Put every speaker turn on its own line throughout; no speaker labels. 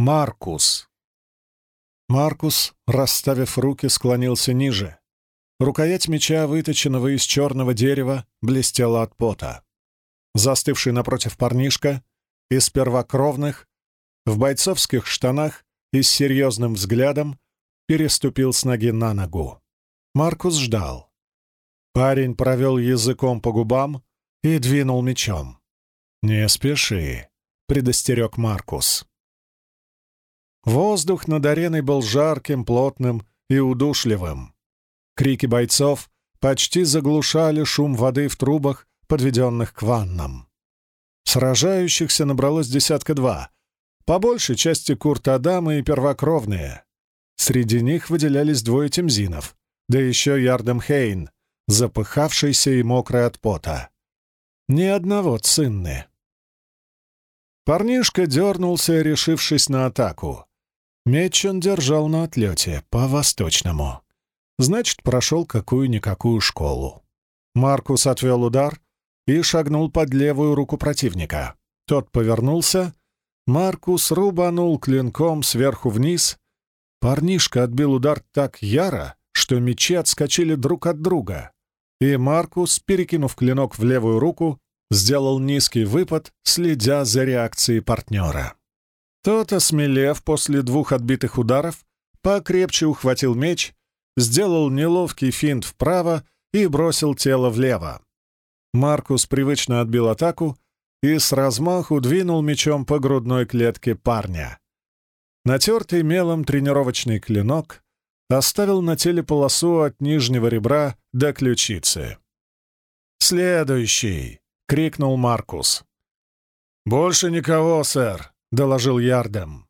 Маркус. Маркус, расставив руки, склонился ниже. Рукоять меча, выточенного из черного дерева, блестела от пота. Застывший напротив парнишка, из первокровных, в бойцовских штанах и с серьезным взглядом, переступил с ноги на ногу. Маркус ждал. Парень провел языком по губам и двинул мечом. «Не спеши», — предостерег Маркус. Воздух над ареной был жарким, плотным и удушливым. Крики бойцов почти заглушали шум воды в трубах, подведенных к ваннам. Сражающихся набралось десятка два, по большей части курт-адамы и первокровные. Среди них выделялись двое темзинов, да еще Ярдем Хейн, запыхавшийся и мокрый от пота. Ни одного цинны. Парнишка дернулся, решившись на атаку. Меч он держал на отлете, по-восточному. Значит, прошел какую-никакую школу. Маркус отвел удар и шагнул под левую руку противника. Тот повернулся. Маркус рубанул клинком сверху вниз. Парнишка отбил удар так яро, что мечи отскочили друг от друга. И Маркус, перекинув клинок в левую руку, сделал низкий выпад, следя за реакцией партнера. Тот, осмелев после двух отбитых ударов, покрепче ухватил меч, сделал неловкий финт вправо и бросил тело влево. Маркус привычно отбил атаку и с размаху двинул мечом по грудной клетке парня. Натертый мелом тренировочный клинок оставил на теле полосу от нижнего ребра до ключицы. «Следующий!» — крикнул Маркус. «Больше никого, сэр!» — доложил Ярдем.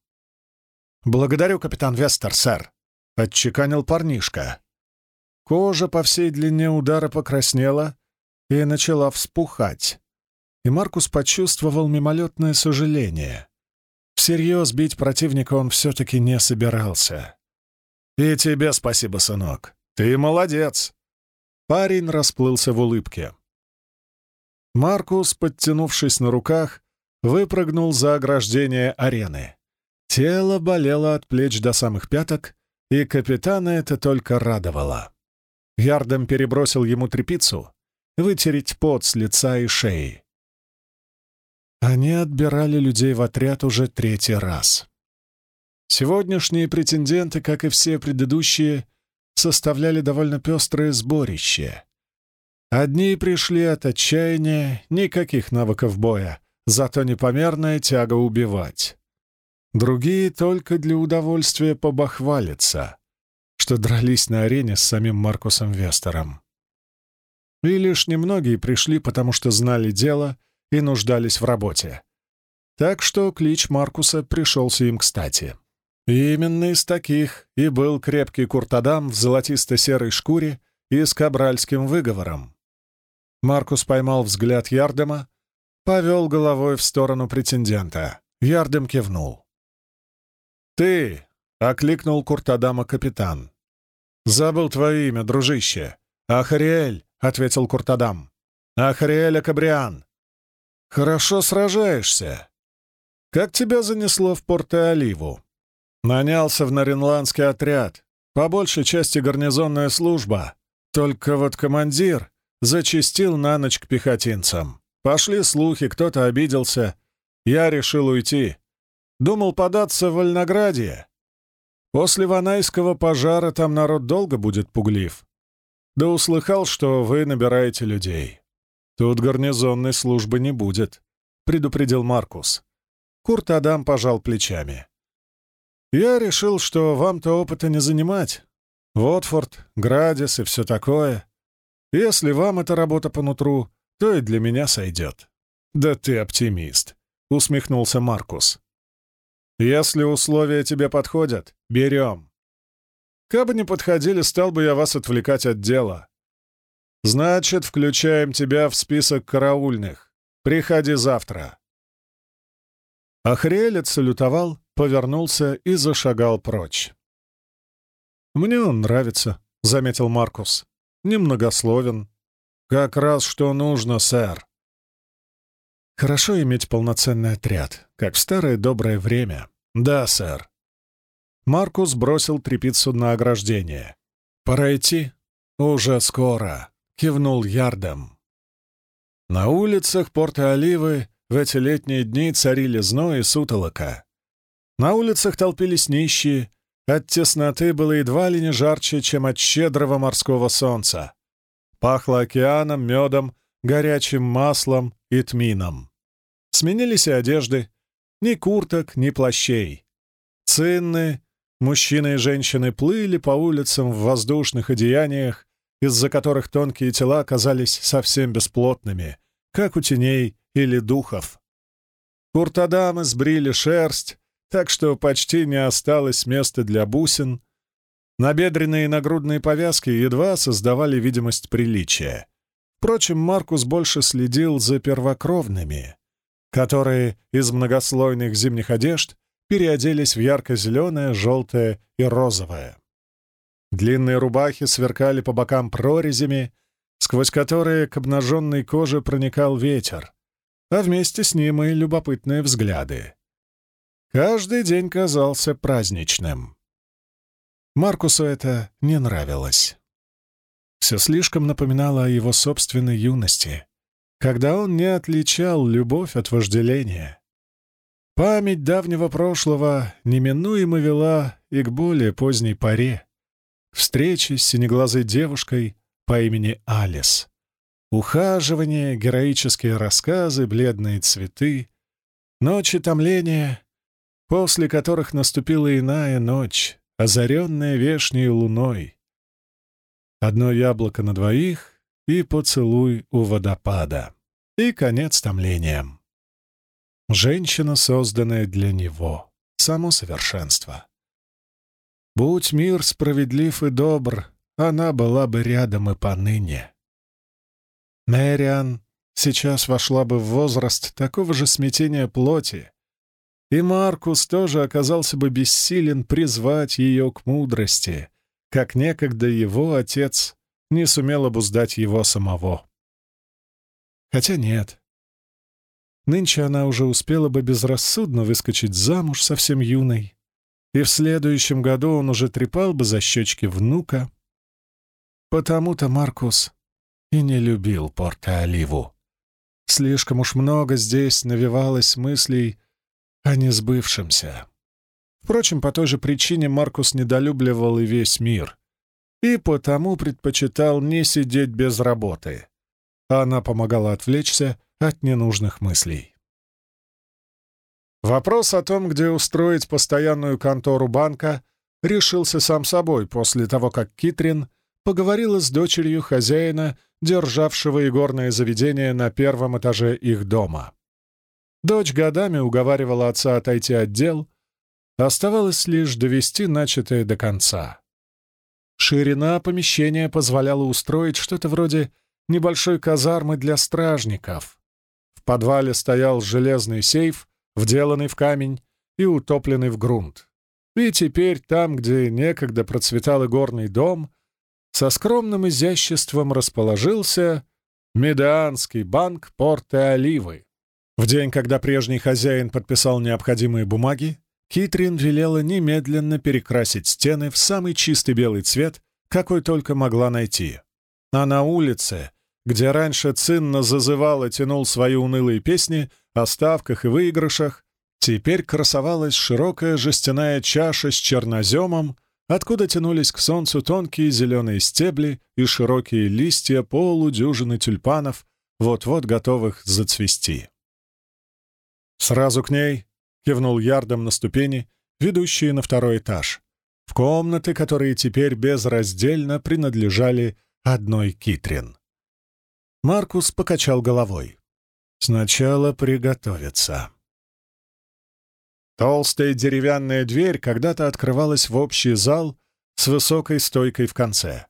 «Благодарю, капитан Вестер, сэр», — отчеканил парнишка. Кожа по всей длине удара покраснела и начала вспухать, и Маркус почувствовал мимолетное сожаление. Всерьез бить противника он все-таки не собирался. «И тебе спасибо, сынок. Ты молодец!» Парень расплылся в улыбке. Маркус, подтянувшись на руках, выпрыгнул за ограждение арены. Тело болело от плеч до самых пяток, и капитана это только радовало. Ярдом перебросил ему трепицу, вытереть пот с лица и шеи. Они отбирали людей в отряд уже третий раз. Сегодняшние претенденты, как и все предыдущие, составляли довольно пестрое сборище. Одни пришли от отчаяния, никаких навыков боя, зато непомерная тяга убивать. Другие только для удовольствия побахвалиться, что дрались на арене с самим Маркусом Вестером. И лишь немногие пришли, потому что знали дело и нуждались в работе. Так что клич Маркуса пришелся им кстати. И именно из таких и был крепкий куртадам в золотисто-серой шкуре и с кабральским выговором. Маркус поймал взгляд Ярдема, повел головой в сторону претендента. Ярдем кивнул. «Ты!» — окликнул Куртадама капитан. «Забыл твое имя, дружище. Ахариэль!» — ответил Куртадам. «Ахариэль Акабриан!» «Хорошо сражаешься. Как тебя занесло в Порто-Оливу?» «Нанялся в Наринландский отряд. По большей части гарнизонная служба. Только вот командир зачистил на ночь к пехотинцам. Пошли слухи, кто-то обиделся. Я решил уйти. Думал податься в Вольноградье. После Ванайского пожара там народ долго будет пуглив. Да услыхал, что вы набираете людей. Тут гарнизонной службы не будет, — предупредил Маркус. Курт Адам пожал плечами. Я решил, что вам-то опыта не занимать. Вотфорд, Градис и все такое. Если вам эта работа по нутру, то и для меня сойдет». «Да ты оптимист», — усмехнулся Маркус. «Если условия тебе подходят, берем. Кабы не подходили, стал бы я вас отвлекать от дела. Значит, включаем тебя в список караульных. Приходи завтра». Ахриэлец салютовал, повернулся и зашагал прочь. «Мне он нравится», — заметил Маркус. «Немногословен, «Как раз что нужно, сэр». Хорошо иметь полноценный отряд, как в старое доброе время. «Да, сэр». Маркус бросил трепицу на ограждение. «Пора идти?» «Уже скоро», — кивнул Ярдом. На улицах порта Оливы в эти летние дни царили зной и сутолока. На улицах толпились нищие, от тесноты было едва ли не жарче, чем от щедрого морского солнца. Пахло океаном, медом, горячим маслом и тмином. Сменились и одежды. Ни курток, ни плащей. Цинны, мужчины и женщины плыли по улицам в воздушных одеяниях, из-за которых тонкие тела казались совсем бесплотными, как у теней или духов. Куртадамы сбрили шерсть, так что почти не осталось места для бусин. Набедренные и нагрудные повязки едва создавали видимость приличия. Впрочем, Маркус больше следил за первокровными, которые из многослойных зимних одежд переоделись в ярко-зеленое, желтое и розовое. Длинные рубахи сверкали по бокам прорезями, сквозь которые к обнаженной коже проникал ветер, а вместе с ним и любопытные взгляды. Каждый день казался праздничным. Маркусу это не нравилось. Все слишком напоминало о его собственной юности, когда он не отличал любовь от вожделения. Память давнего прошлого неминуемо вела и к более поздней поре, встрече с синеглазой девушкой по имени Алис. Ухаживание, героические рассказы, бледные цветы, ночи томления после которых наступила иная ночь, озаренная вешней луной. Одно яблоко на двоих и поцелуй у водопада. И конец томлением. Женщина, созданная для него, само совершенство. Будь мир справедлив и добр, она была бы рядом и поныне. Мэриан сейчас вошла бы в возраст такого же смятения плоти, и Маркус тоже оказался бы бессилен призвать ее к мудрости, как некогда его отец не сумел обуздать его самого. Хотя нет. Нынче она уже успела бы безрассудно выскочить замуж совсем юной, и в следующем году он уже трепал бы за щечки внука. Потому-то Маркус и не любил Порто-Оливу. Слишком уж много здесь навевалось мыслей а не сбывшемся. Впрочем, по той же причине Маркус недолюбливал и весь мир, и потому предпочитал не сидеть без работы. Она помогала отвлечься от ненужных мыслей. Вопрос о том, где устроить постоянную контору банка, решился сам собой после того, как Китрин поговорила с дочерью хозяина, державшего игорное заведение на первом этаже их дома. Дочь годами уговаривала отца отойти от дел, оставалось лишь довести начатое до конца. Ширина помещения позволяла устроить что-то вроде небольшой казармы для стражников. В подвале стоял железный сейф, вделанный в камень и утопленный в грунт. И теперь там, где некогда процветал горный дом, со скромным изяществом расположился Медианский банк Порты Оливы. В день, когда прежний хозяин подписал необходимые бумаги, Китрин велела немедленно перекрасить стены в самый чистый белый цвет, какой только могла найти. А на улице, где раньше цинно зазывал и тянул свои унылые песни о ставках и выигрышах, теперь красовалась широкая жестяная чаша с черноземом, откуда тянулись к солнцу тонкие зеленые стебли и широкие листья полудюжины тюльпанов, вот-вот готовых зацвести. «Сразу к ней!» — кивнул ярдом на ступени, ведущие на второй этаж, в комнаты, которые теперь безраздельно принадлежали одной Китрин. Маркус покачал головой. «Сначала приготовиться». Толстая деревянная дверь когда-то открывалась в общий зал с высокой стойкой в конце.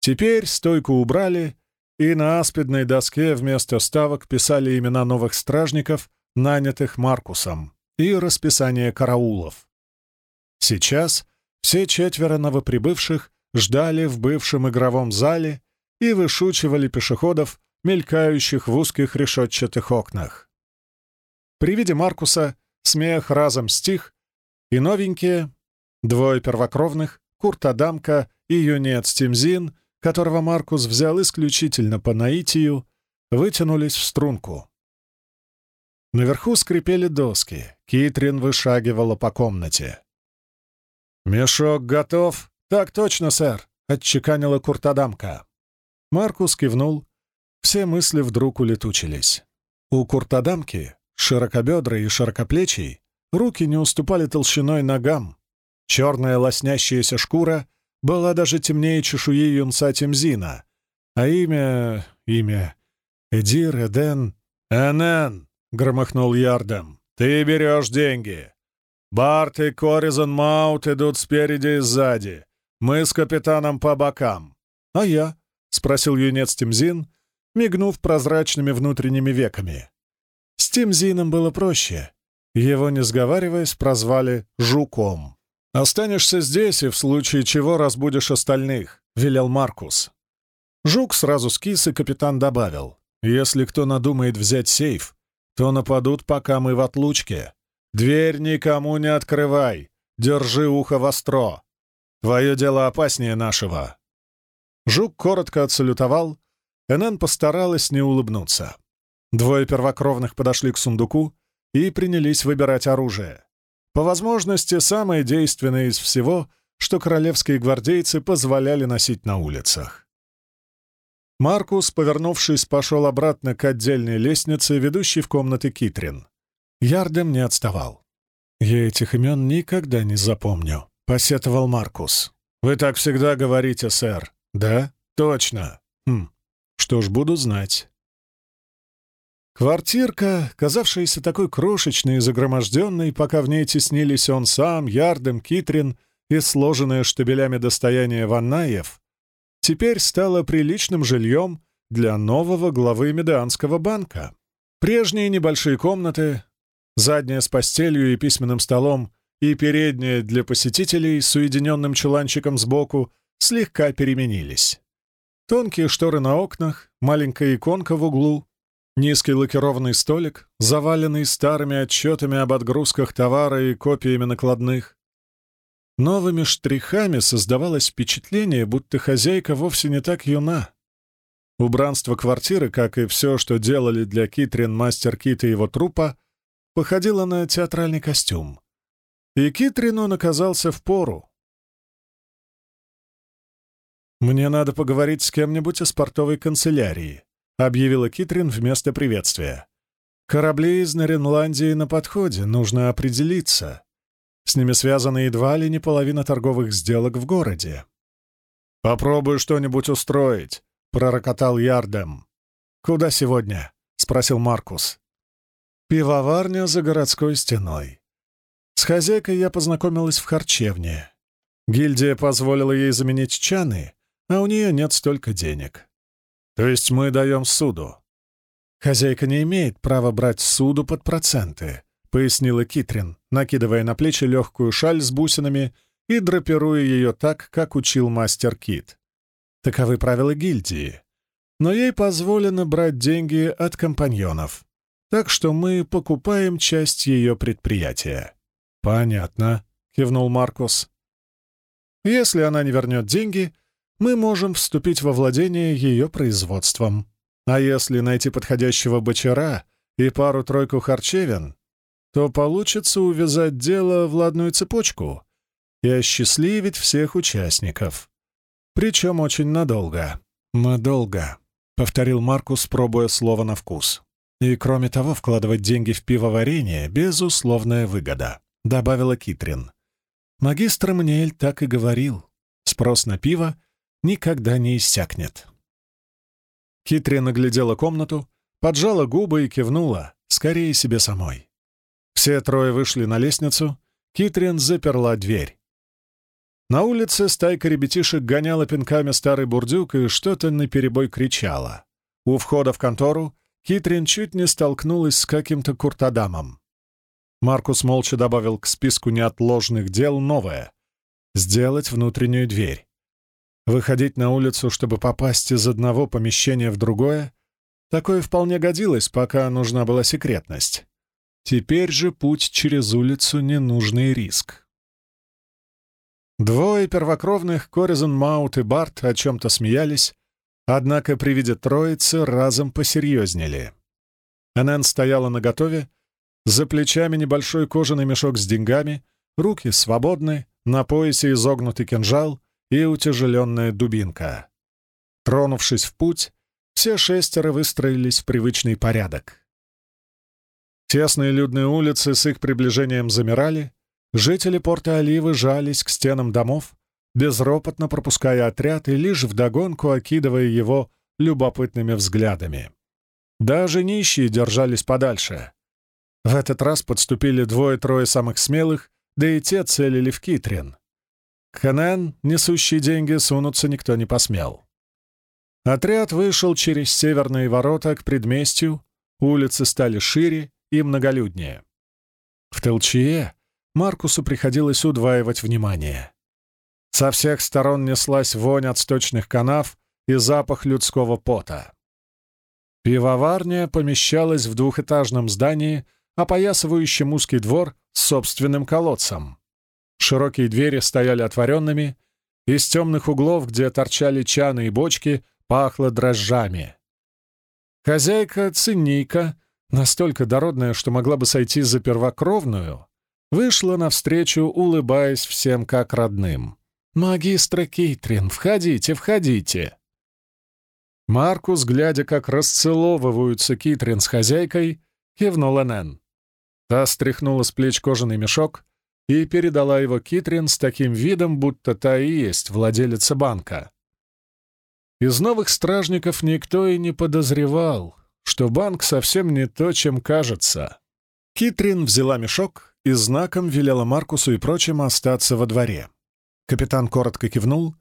Теперь стойку убрали, и на аспидной доске вместо ставок писали имена новых стражников нанятых Маркусом, и расписание караулов. Сейчас все четверо новоприбывших ждали в бывшем игровом зале и вышучивали пешеходов, мелькающих в узких решетчатых окнах. При виде Маркуса смех разом стих, и новенькие, двое первокровных, Курт Адамка и юнец Тимзин, которого Маркус взял исключительно по наитию, вытянулись в струнку. Наверху скрипели доски, Китрин вышагивала по комнате. «Мешок готов?» «Так точно, сэр», — отчеканила Куртадамка. Маркус кивнул. Все мысли вдруг улетучились. У Куртадамки, широкобедрой и широкоплечий, руки не уступали толщиной ногам. Черная лоснящаяся шкура была даже темнее чешуи юнца Темзина, а имя... имя... Эдир, Эден... «Энен!» — громыхнул Ярдом. «Ты берешь деньги. Барт и Коризон Маут идут спереди и сзади. Мы с капитаном по бокам». «А я?» — спросил юнец Темзин, мигнув прозрачными внутренними веками. С Темзином было проще. Его, не сговариваясь, прозвали «Жуком». «Останешься здесь и в случае чего разбудишь остальных», — велел Маркус. Жук сразу скис, и капитан добавил. «Если кто надумает взять сейф, то нападут, пока мы в отлучке. Дверь никому не открывай. Держи ухо востро. Твое дело опаснее нашего». Жук коротко отсалютовал. Энен постаралась не улыбнуться. Двое первокровных подошли к сундуку и принялись выбирать оружие. По возможности, самое действенное из всего, что королевские гвардейцы позволяли носить на улицах. Маркус, повернувшись, пошел обратно к отдельной лестнице, ведущей в комнаты Китрин. Ярдем не отставал. «Я этих имен никогда не запомню», — посетовал Маркус. «Вы так всегда говорите, сэр». «Да? Точно. Хм. Что ж, буду знать». Квартирка, казавшаяся такой крошечной и загроможденной, пока в ней теснились он сам, Ярдем, Китрин и сложенное штабелями достояние Ваннаев, теперь стала приличным жильем для нового главы Медианского банка. Прежние небольшие комнаты, задняя с постелью и письменным столом и передняя для посетителей с уединенным чуланчиком сбоку слегка переменились. Тонкие шторы на окнах, маленькая иконка в углу, низкий лакированный столик, заваленный старыми отчетами об отгрузках товара и копиями накладных. Новыми штрихами создавалось впечатление, будто хозяйка вовсе не так юна. Убранство квартиры, как и все, что делали для Китрин мастер Кит и его трупа, походило на театральный костюм. И Китрин он оказался в пору. «Мне надо поговорить с кем-нибудь из портовой канцелярии», — объявила Китрин вместо приветствия. «Корабли из Наренландии на подходе, нужно определиться. С ними связана едва ли не половина торговых сделок в городе». «Попробуй что-нибудь устроить», — пророкотал Ярдем. «Куда сегодня?» — спросил Маркус. Пивоварня за городской стеной. С хозяйкой я познакомилась в харчевне. Гильдия позволила ей заменить чаны, а у нее нет столько денег. То есть мы даем суду. Хозяйка не имеет права брать суду под проценты, пояснила Китрин, накидывая на плечи легкую шаль с бусинами и драпируя ее так, как учил мастер Кит. Таковы правила гильдии. Но ей позволено брать деньги от компаньонов так что мы покупаем часть ее предприятия». «Понятно», — кивнул Маркус. «Если она не вернет деньги, мы можем вступить во владение ее производством. А если найти подходящего бочара и пару-тройку харчевин, то получится увязать дело в ладную цепочку и осчастливить всех участников. Причем очень надолго. «Надолго», — повторил Маркус, пробуя слово на вкус. И, кроме того, вкладывать деньги в пивоварение — безусловная выгода», — добавила Китрин. Магистр Мнель так и говорил. Спрос на пиво никогда не иссякнет. Китрин оглядела комнату, поджала губы и кивнула, скорее себе самой. Все трое вышли на лестницу, Китрин заперла дверь. На улице стайка ребятишек гоняла пинками старый бурдюк и что-то наперебой кричала. У входа в контору Китрин чуть не столкнулась с каким-то куртадамом. Маркус молча добавил к списку неотложных дел новое — сделать внутреннюю дверь. Выходить на улицу, чтобы попасть из одного помещения в другое, такое вполне годилось, пока нужна была секретность. Теперь же путь через улицу — ненужный риск. Двое первокровных, Коризон Маут и Барт, о чем-то смеялись, однако при виде троицы разом посерьезнели. Энн стояла наготове, за плечами небольшой кожаный мешок с деньгами, руки свободны, на поясе изогнутый кинжал и утяжеленная дубинка. Тронувшись в путь, все шестеро выстроились в привычный порядок. Тесные людные улицы с их приближением замирали, Жители порта Оливы жались к стенам домов, безропотно пропуская отряд и лишь вдогонку окидывая его любопытными взглядами. Даже нищие держались подальше. В этот раз подступили двое-трое самых смелых, да и те целили в Китрин. К Ханен, несущие деньги, сунуться никто не посмел. Отряд вышел через северные ворота к предместью, улицы стали шире и многолюднее. В Телчие Маркусу приходилось удваивать внимание. Со всех сторон неслась вонь от сточных канав и запах людского пота. Пивоварня помещалась в двухэтажном здании, опоясывающем узкий двор с собственным колодцем. Широкие двери стояли отворенными, из темных углов, где торчали чаны и бочки, пахло дрожжами. Хозяйка, циннейка, настолько дородная, что могла бы сойти за первокровную, вышла навстречу, улыбаясь всем как родным. «Магистра Кейтрин, входите, входите!» Маркус, глядя, как расцеловываются Китрин с хозяйкой, кивнул Энн. Та стряхнула с плеч кожаный мешок и передала его Китрин с таким видом, будто та и есть владелица банка. Из новых стражников никто и не подозревал, что банк совсем не то, чем кажется. Китрин взяла мешок, и знаком велела Маркусу и прочим остаться во дворе. Капитан коротко кивнул,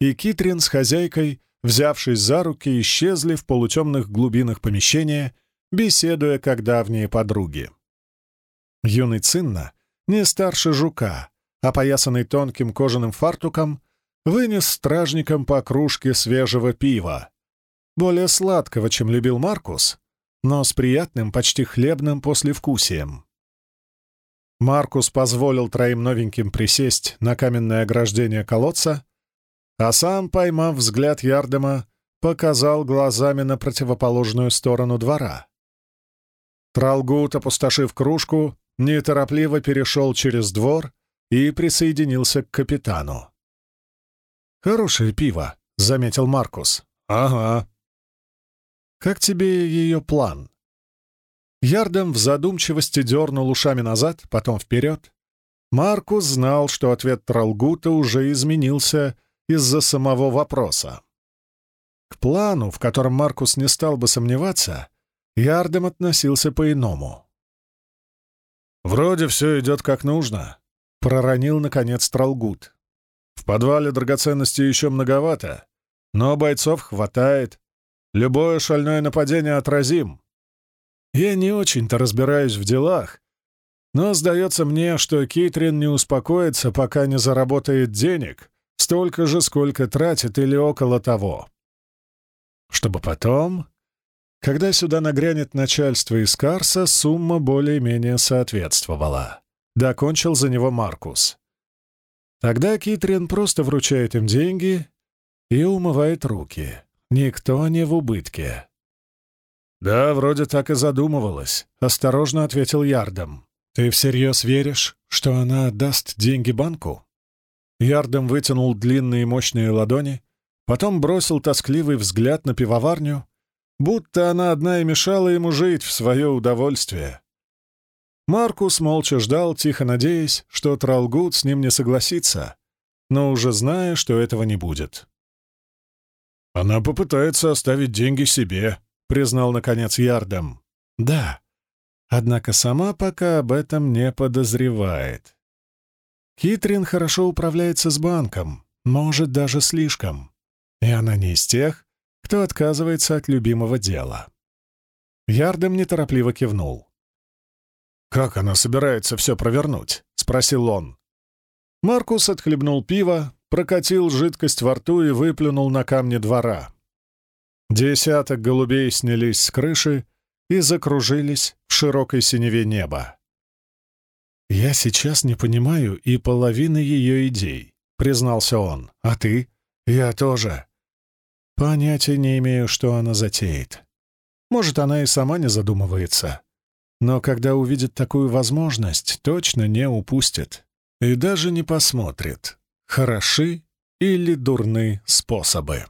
и Китрин с хозяйкой, взявшись за руки, исчезли в полутемных глубинах помещения, беседуя как давние подруги. Юный Цинна, не старше жука, опоясанный тонким кожаным фартуком, вынес стражникам по кружке свежего пива, более сладкого, чем любил Маркус, но с приятным, почти хлебным послевкусием. Маркус позволил троим новеньким присесть на каменное ограждение колодца, а сам, поймав взгляд Ярдема, показал глазами на противоположную сторону двора. Тралгут, опустошив кружку, неторопливо перешел через двор и присоединился к капитану. «Хорошее пиво», — заметил Маркус. «Ага». «Как тебе ее план?» Ярдом в задумчивости дернул ушами назад, потом вперед. Маркус знал, что ответ Тралгута уже изменился из-за самого вопроса. К плану, в котором Маркус не стал бы сомневаться, Ярдем относился по-иному. «Вроде все идет как нужно», — проронил, наконец, Тралгут. «В подвале драгоценностей еще многовато, но бойцов хватает. Любое шальное нападение отразим. Я не очень-то разбираюсь в делах, но сдается мне, что Кейтрин не успокоится, пока не заработает денег, столько же, сколько тратит или около того. Чтобы потом, когда сюда нагрянет начальство из Карса, сумма более-менее соответствовала. Докончил за него Маркус. Тогда Китрин просто вручает им деньги и умывает руки. Никто не в убытке. «Да, вроде так и задумывалась», — осторожно ответил Ярдом. «Ты всерьез веришь, что она отдаст деньги банку?» Ярдом вытянул длинные мощные ладони, потом бросил тоскливый взгляд на пивоварню, будто она одна и мешала ему жить в свое удовольствие. Маркус молча ждал, тихо надеясь, что Тралгут с ним не согласится, но уже зная, что этого не будет. «Она попытается оставить деньги себе», — признал, наконец, Ярдом. «Да, однако сама пока об этом не подозревает. Китрин хорошо управляется с банком, может, даже слишком. И она не из тех, кто отказывается от любимого дела». Ярдом неторопливо кивнул. «Как она собирается все провернуть?» — спросил он. Маркус отхлебнул пиво, прокатил жидкость во рту и выплюнул на камни двора. Десяток голубей снялись с крыши и закружились в широкой синеве неба. «Я сейчас не понимаю и половины ее идей», — признался он. «А ты?» «Я тоже». Понятия не имею, что она затеет. Может, она и сама не задумывается. Но когда увидит такую возможность, точно не упустит. И даже не посмотрит, хороши или дурны способы.